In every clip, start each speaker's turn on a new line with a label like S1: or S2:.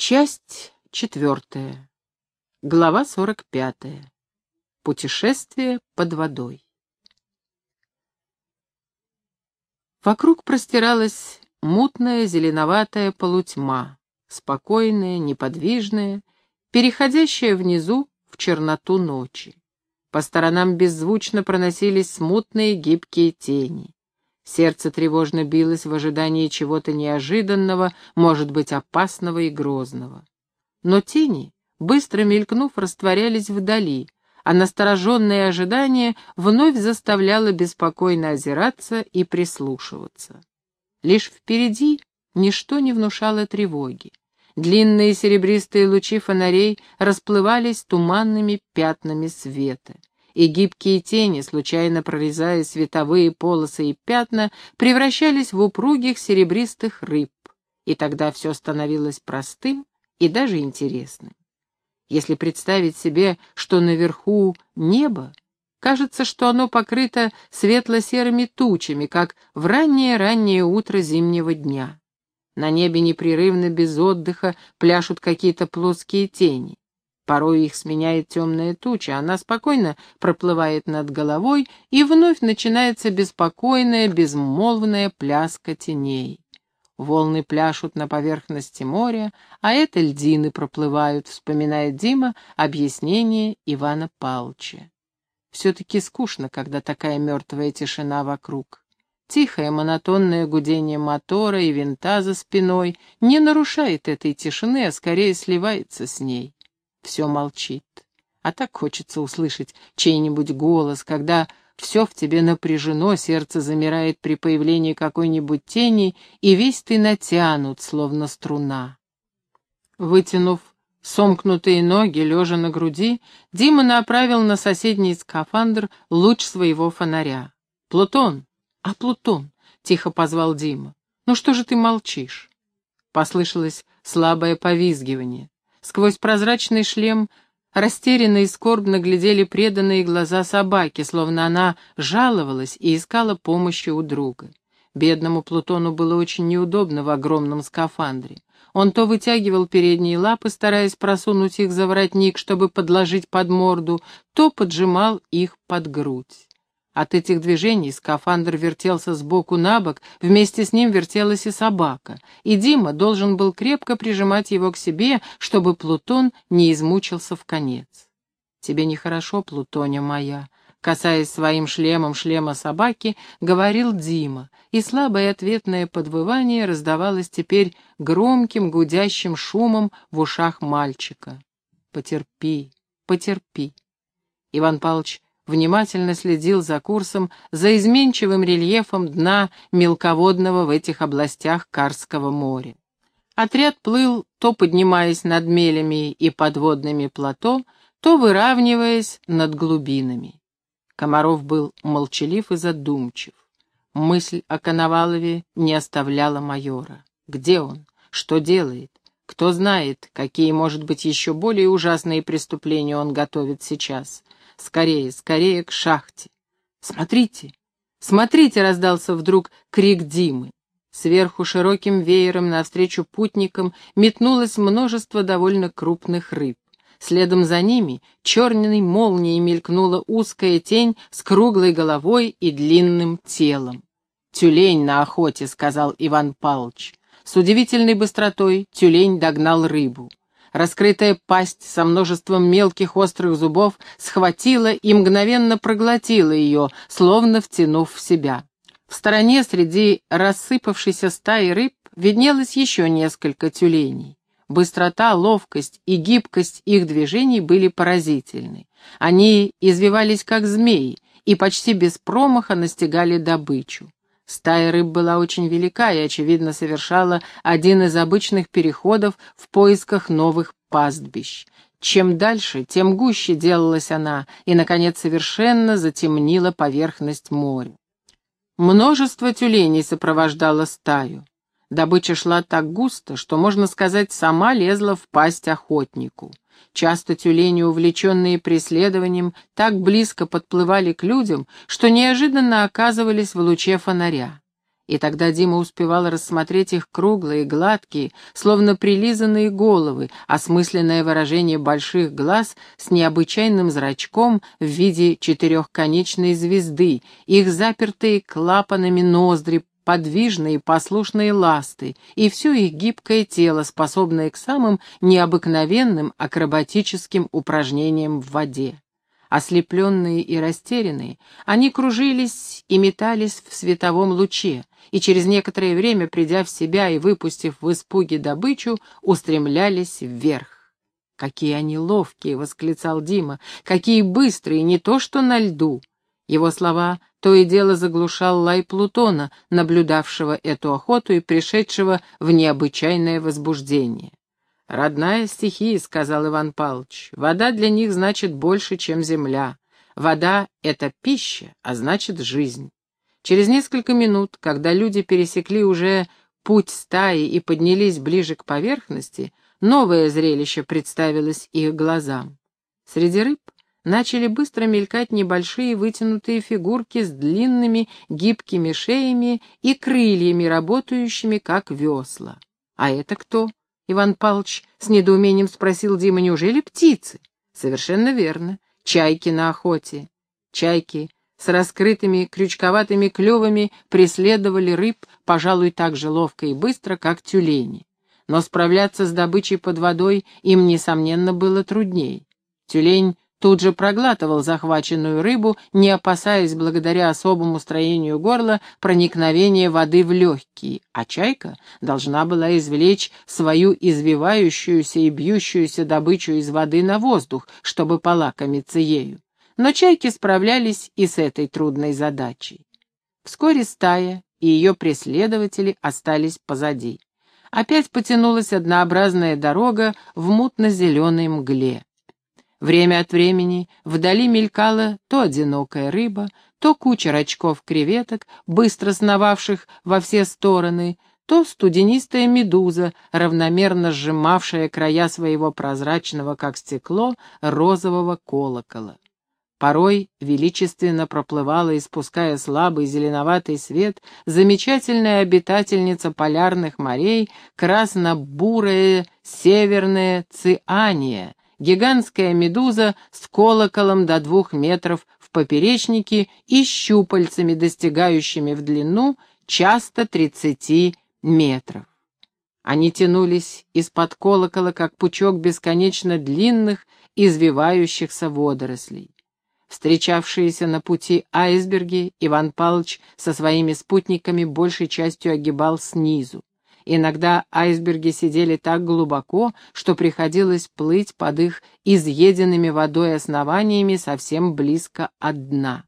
S1: Часть четвертая. Глава сорок пятая. Путешествие под водой. Вокруг простиралась мутная зеленоватая полутьма, спокойная, неподвижная, переходящая внизу в черноту ночи. По сторонам беззвучно проносились смутные гибкие тени. Сердце тревожно билось в ожидании чего-то неожиданного, может быть, опасного и грозного. Но тени, быстро мелькнув, растворялись вдали, а настороженное ожидание вновь заставляло беспокойно озираться и прислушиваться. Лишь впереди ничто не внушало тревоги. Длинные серебристые лучи фонарей расплывались туманными пятнами света и гибкие тени, случайно прорезая световые полосы и пятна, превращались в упругих серебристых рыб, и тогда все становилось простым и даже интересным. Если представить себе, что наверху небо, кажется, что оно покрыто светло-серыми тучами, как в раннее-раннее утро зимнего дня. На небе непрерывно, без отдыха, пляшут какие-то плоские тени. Порой их сменяет темная туча, она спокойно проплывает над головой, и вновь начинается беспокойная, безмолвная пляска теней. Волны пляшут на поверхности моря, а это льдины проплывают, вспоминает Дима объяснение Ивана Палча. Все-таки скучно, когда такая мертвая тишина вокруг. Тихое монотонное гудение мотора и винта за спиной не нарушает этой тишины, а скорее сливается с ней все молчит. А так хочется услышать чей-нибудь голос, когда все в тебе напряжено, сердце замирает при появлении какой-нибудь тени, и весь ты натянут, словно струна. Вытянув сомкнутые ноги, лежа на груди, Дима направил на соседний скафандр луч своего фонаря. «Плутон! А Плутон!» — тихо позвал Дима. «Ну что же ты молчишь?» Послышалось слабое повизгивание. Сквозь прозрачный шлем растерянно и скорбно глядели преданные глаза собаки, словно она жаловалась и искала помощи у друга. Бедному Плутону было очень неудобно в огромном скафандре. Он то вытягивал передние лапы, стараясь просунуть их за воротник, чтобы подложить под морду, то поджимал их под грудь. От этих движений скафандр вертелся с боку на бок, вместе с ним вертелась и собака, и Дима должен был крепко прижимать его к себе, чтобы Плутон не измучился в конец. «Тебе нехорошо, Плутоня моя», касаясь своим шлемом шлема собаки, говорил Дима, и слабое ответное подвывание раздавалось теперь громким гудящим шумом в ушах мальчика. «Потерпи, потерпи». Иван Павлович внимательно следил за курсом, за изменчивым рельефом дна мелководного в этих областях Карского моря. Отряд плыл, то поднимаясь над мелями и подводными плато, то выравниваясь над глубинами. Комаров был молчалив и задумчив. Мысль о Коновалове не оставляла майора. Где он? Что делает? Кто знает, какие, может быть, еще более ужасные преступления он готовит сейчас. Скорее, скорее к шахте. Смотрите, смотрите, раздался вдруг крик Димы. Сверху широким веером навстречу путникам метнулось множество довольно крупных рыб. Следом за ними черной молнией мелькнула узкая тень с круглой головой и длинным телом. «Тюлень на охоте», — сказал Иван Палыч. С удивительной быстротой тюлень догнал рыбу. Раскрытая пасть со множеством мелких острых зубов схватила и мгновенно проглотила ее, словно втянув в себя. В стороне среди рассыпавшейся стаи рыб виднелось еще несколько тюленей. Быстрота, ловкость и гибкость их движений были поразительны. Они извивались как змеи и почти без промаха настигали добычу. Стая рыб была очень велика и, очевидно, совершала один из обычных переходов в поисках новых пастбищ. Чем дальше, тем гуще делалась она и, наконец, совершенно затемнила поверхность моря. Множество тюленей сопровождало стаю. Добыча шла так густо, что, можно сказать, сама лезла в пасть охотнику. Часто тюлени, увлеченные преследованием, так близко подплывали к людям, что неожиданно оказывались в луче фонаря. И тогда Дима успевал рассмотреть их круглые, гладкие, словно прилизанные головы, осмысленное выражение больших глаз с необычайным зрачком в виде четырехконечной звезды, их запертые клапанами ноздри, подвижные послушные ласты и все их гибкое тело, способное к самым необыкновенным акробатическим упражнениям в воде. Ослепленные и растерянные, они кружились и метались в световом луче, и через некоторое время, придя в себя и выпустив в испуге добычу, устремлялись вверх. «Какие они ловкие!» — восклицал Дима. «Какие быстрые, не то что на льду!» Его слова то и дело заглушал лай Плутона, наблюдавшего эту охоту и пришедшего в необычайное возбуждение. «Родная стихия», — сказал Иван Павлович, — «вода для них значит больше, чем земля. Вода — это пища, а значит жизнь». Через несколько минут, когда люди пересекли уже путь стаи и поднялись ближе к поверхности, новое зрелище представилось их глазам. Среди рыб начали быстро мелькать небольшие вытянутые фигурки с длинными гибкими шеями и крыльями, работающими как весла. «А это кто?» Иван Павлович с недоумением спросил Дима, неужели птицы? Совершенно верно. Чайки на охоте. Чайки с раскрытыми крючковатыми клювами преследовали рыб, пожалуй, так же ловко и быстро, как тюлени. Но справляться с добычей под водой им, несомненно, было трудней. Тюлень тут же проглатывал захваченную рыбу, не опасаясь благодаря особому строению горла проникновения воды в легкие, а чайка должна была извлечь свою извивающуюся и бьющуюся добычу из воды на воздух, чтобы полакомиться ею. Но чайки справлялись и с этой трудной задачей. Вскоре стая и ее преследователи остались позади. Опять потянулась однообразная дорога в мутно-зеленой мгле. Время от времени вдали мелькала то одинокая рыба, то куча рачков креветок, быстро сновавших во все стороны, то студенистая медуза, равномерно сжимавшая края своего прозрачного, как стекло, розового колокола. Порой величественно проплывала, испуская слабый зеленоватый свет, замечательная обитательница полярных морей, красно-бурая северная циания, гигантская медуза с колоколом до двух метров в поперечнике и щупальцами, достигающими в длину часто тридцати метров. Они тянулись из-под колокола, как пучок бесконечно длинных, извивающихся водорослей. Встречавшиеся на пути айсберги Иван Павлович со своими спутниками большей частью огибал снизу. Иногда айсберги сидели так глубоко, что приходилось плыть под их изъеденными водой основаниями совсем близко от дна.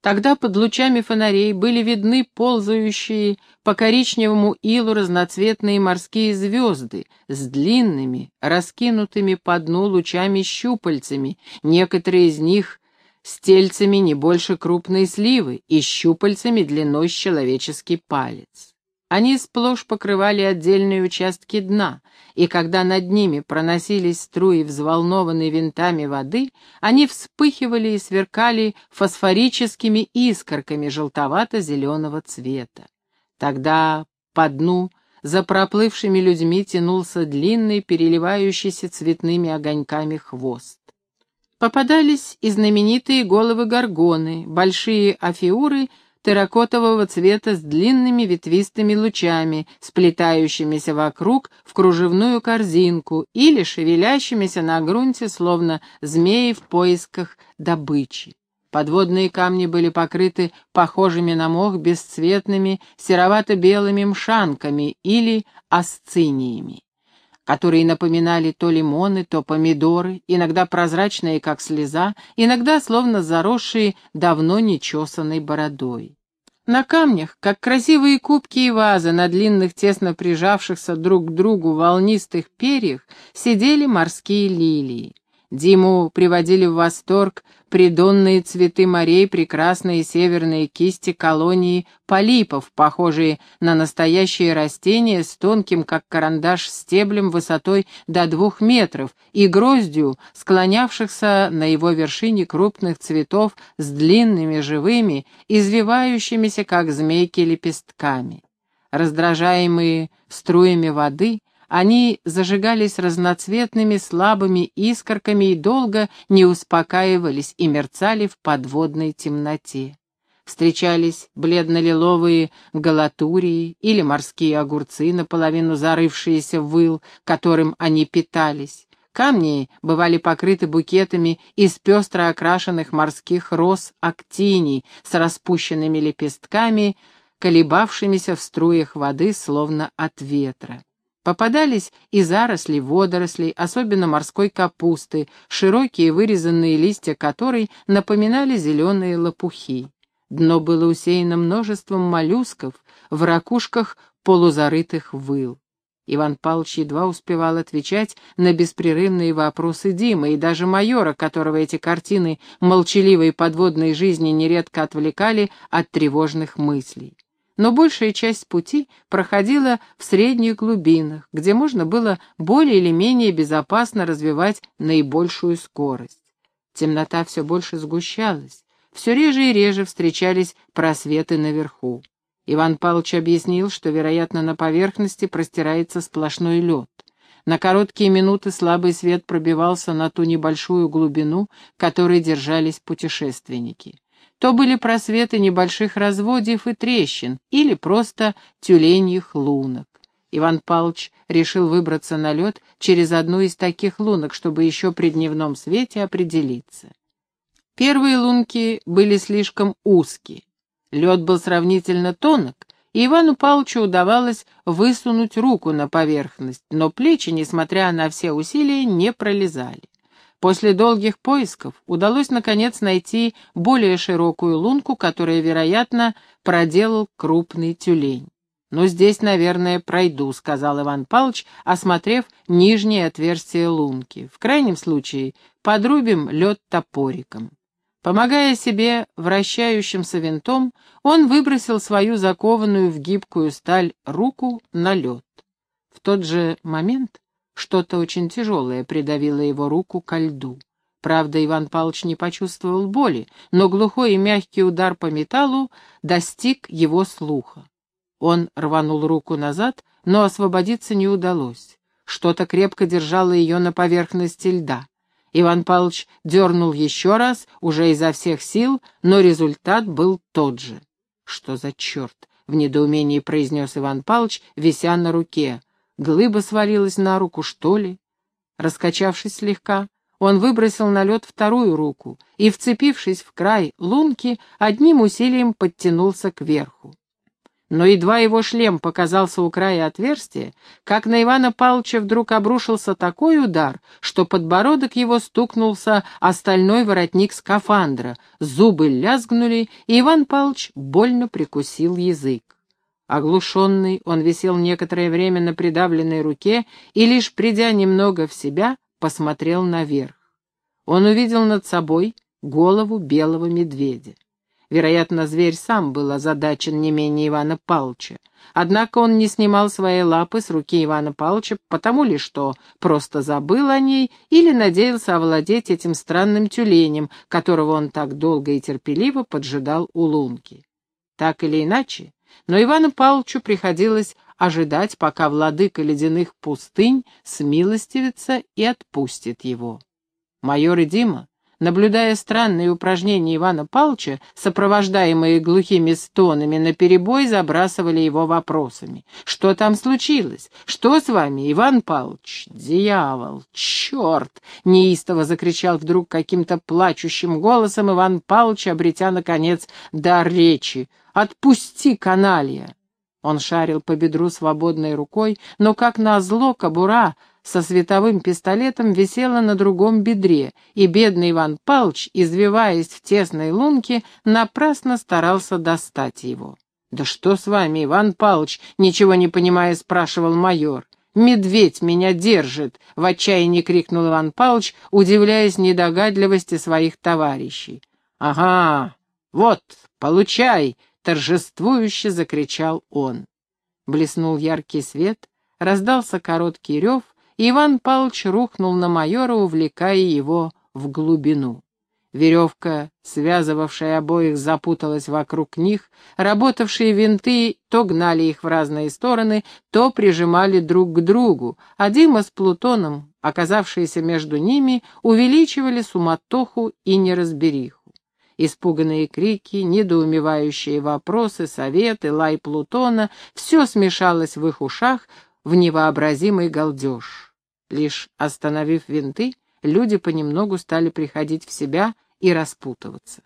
S1: Тогда под лучами фонарей были видны ползающие по коричневому илу разноцветные морские звезды с длинными, раскинутыми по дну лучами-щупальцами, некоторые из них с тельцами не больше крупной сливы и щупальцами длиной с человеческий палец. Они сплошь покрывали отдельные участки дна, и когда над ними проносились струи, взволнованные винтами воды, они вспыхивали и сверкали фосфорическими искорками желтовато-зеленого цвета. Тогда по дну за проплывшими людьми тянулся длинный, переливающийся цветными огоньками хвост. Попадались и знаменитые головы горгоны, большие афиуры — терракотового цвета с длинными ветвистыми лучами, сплетающимися вокруг в кружевную корзинку или шевелящимися на грунте, словно змеи в поисках добычи. Подводные камни были покрыты похожими на мох бесцветными серовато-белыми мшанками или асциниями которые напоминали то лимоны, то помидоры, иногда прозрачные, как слеза, иногда словно заросшие давно нечесанной бородой. На камнях, как красивые кубки и вазы на длинных, тесно прижавшихся друг к другу волнистых перьях, сидели морские лилии. Диму приводили в восторг придонные цветы морей, прекрасные северные кисти колонии полипов, похожие на настоящие растения с тонким, как карандаш, стеблем высотой до двух метров и гроздью, склонявшихся на его вершине крупных цветов с длинными живыми, извивающимися, как змейки, лепестками. Раздражаемые струями воды, они зажигались разноцветными слабыми искорками и долго не успокаивались и мерцали в подводной темноте. Встречались бледно-лиловые галатурии или морские огурцы, наполовину зарывшиеся в выл, которым они питались. Камни бывали покрыты букетами из пестро окрашенных морских роз актиний с распущенными лепестками, колебавшимися в струях воды, словно от ветра. Попадались и заросли водорослей, особенно морской капусты, широкие вырезанные листья которой напоминали зеленые лопухи. Дно было усеяно множеством моллюсков в ракушках полузарытых выл. Иван Павлович едва успевал отвечать на беспрерывные вопросы Димы и даже майора, которого эти картины молчаливой подводной жизни нередко отвлекали от тревожных мыслей но большая часть пути проходила в средних глубинах, где можно было более или менее безопасно развивать наибольшую скорость. Темнота все больше сгущалась, все реже и реже встречались просветы наверху. Иван Павлович объяснил, что, вероятно, на поверхности простирается сплошной лед. На короткие минуты слабый свет пробивался на ту небольшую глубину, которой держались путешественники то были просветы небольших разводьев и трещин, или просто тюленьих лунок. Иван Павлович решил выбраться на лед через одну из таких лунок, чтобы еще при дневном свете определиться. Первые лунки были слишком узкие. Лед был сравнительно тонок, и Ивану Павловичу удавалось высунуть руку на поверхность, но плечи, несмотря на все усилия, не пролезали. После долгих поисков удалось, наконец, найти более широкую лунку, которая, вероятно, проделал крупный тюлень. «Ну, здесь, наверное, пройду», — сказал Иван Павлович, осмотрев нижнее отверстие лунки. «В крайнем случае подрубим лед топориком». Помогая себе вращающимся винтом, он выбросил свою закованную в гибкую сталь руку на лед. В тот же момент что-то очень тяжелое придавило его руку ко льду. Правда, Иван Павлович не почувствовал боли, но глухой и мягкий удар по металлу достиг его слуха. Он рванул руку назад, но освободиться не удалось. Что-то крепко держало ее на поверхности льда. Иван Павлович дернул еще раз, уже изо всех сил, но результат был тот же. «Что за черт?» — в недоумении произнес Иван Павлович, вися на руке. Глыба свалилась на руку, что ли? Раскачавшись слегка, он выбросил на лед вторую руку и, вцепившись в край лунки, одним усилием подтянулся кверху. Но едва его шлем показался у края отверстия, как на Ивана Павловича вдруг обрушился такой удар, что подбородок его стукнулся о стальной воротник скафандра, зубы лязгнули, и Иван Павлович больно прикусил язык. Оглушенный, он висел некоторое время на придавленной руке и, лишь придя немного в себя, посмотрел наверх. Он увидел над собой голову белого медведя. Вероятно, зверь сам был озадачен не менее Ивана Палча. Однако он не снимал свои лапы с руки Ивана Палча, потому ли что просто забыл о ней или надеялся овладеть этим странным тюленем, которого он так долго и терпеливо поджидал у лунки. Так или иначе, но Ивану Павловичу приходилось ожидать, пока владыка ледяных пустынь смилостивится и отпустит его. Майор и Дима, наблюдая странные упражнения Ивана Павловича, сопровождаемые глухими стонами, наперебой забрасывали его вопросами. «Что там случилось? Что с вами, Иван Павлович?» «Дьявол! Черт!» — неистово закричал вдруг каким-то плачущим голосом Иван Павлович, обретя, наконец, дар речи. Отпусти, каналья!» Он шарил по бедру свободной рукой, но, как назло, кобура со световым пистолетом висела на другом бедре, и бедный Иван Палч, извиваясь в тесной лунке, напрасно старался достать его. «Да что с вами, Иван Палч?» — ничего не понимая, спрашивал майор. Медведь меня держит!» — в отчаянии крикнул Иван Павлович, удивляясь недогадливости своих товарищей. «Ага, вот, получай!» — торжествующе закричал он. Блеснул яркий свет, раздался короткий рев, Иван Павлович рухнул на майора, увлекая его в глубину. Веревка, связывавшая обоих, запуталась вокруг них, работавшие винты то гнали их в разные стороны, то прижимали друг к другу, а Дима с Плутоном, оказавшиеся между ними, увеличивали суматоху и неразбериху. Испуганные крики, недоумевающие вопросы, советы, лай Плутона — все смешалось в их ушах в невообразимый галдеж. Лишь остановив винты, люди понемногу стали приходить в себя и распутываться.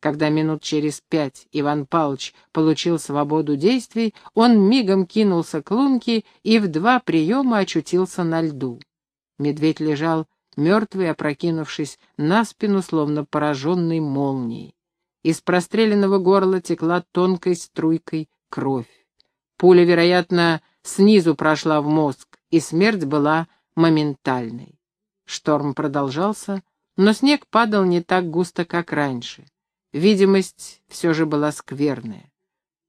S1: Когда минут через пять Иван Павлович получил свободу действий, он мигом кинулся к лунке и в два приема очутился на льду. Медведь лежал мертвый, опрокинувшись на спину, словно пораженный молнией. Из простреленного горла текла тонкой струйкой кровь. Пуля, вероятно, снизу прошла в мозг, и смерть была моментальной. Шторм продолжался, но снег падал не так густо, как раньше. Видимость все же была скверная.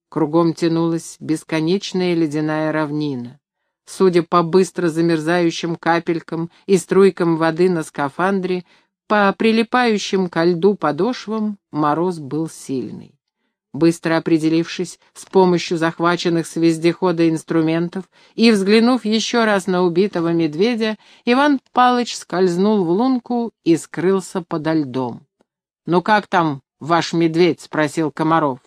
S1: Кругом тянулась бесконечная ледяная равнина. Судя по быстро замерзающим капелькам и струйкам воды на скафандре, по прилипающим ко льду подошвам мороз был сильный. Быстро определившись с помощью захваченных с вездехода инструментов и взглянув еще раз на убитого медведя, Иван Палыч скользнул в лунку и скрылся подо льдом. «Ну как там ваш медведь?» — спросил Комаров.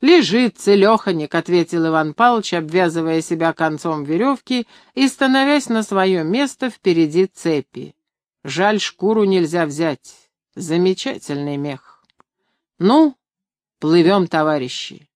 S1: «Лежит целеханик», — ответил Иван Павлович, обвязывая себя концом веревки и становясь на свое место впереди цепи. «Жаль, шкуру нельзя взять. Замечательный мех». «Ну, Плывем, товарищи.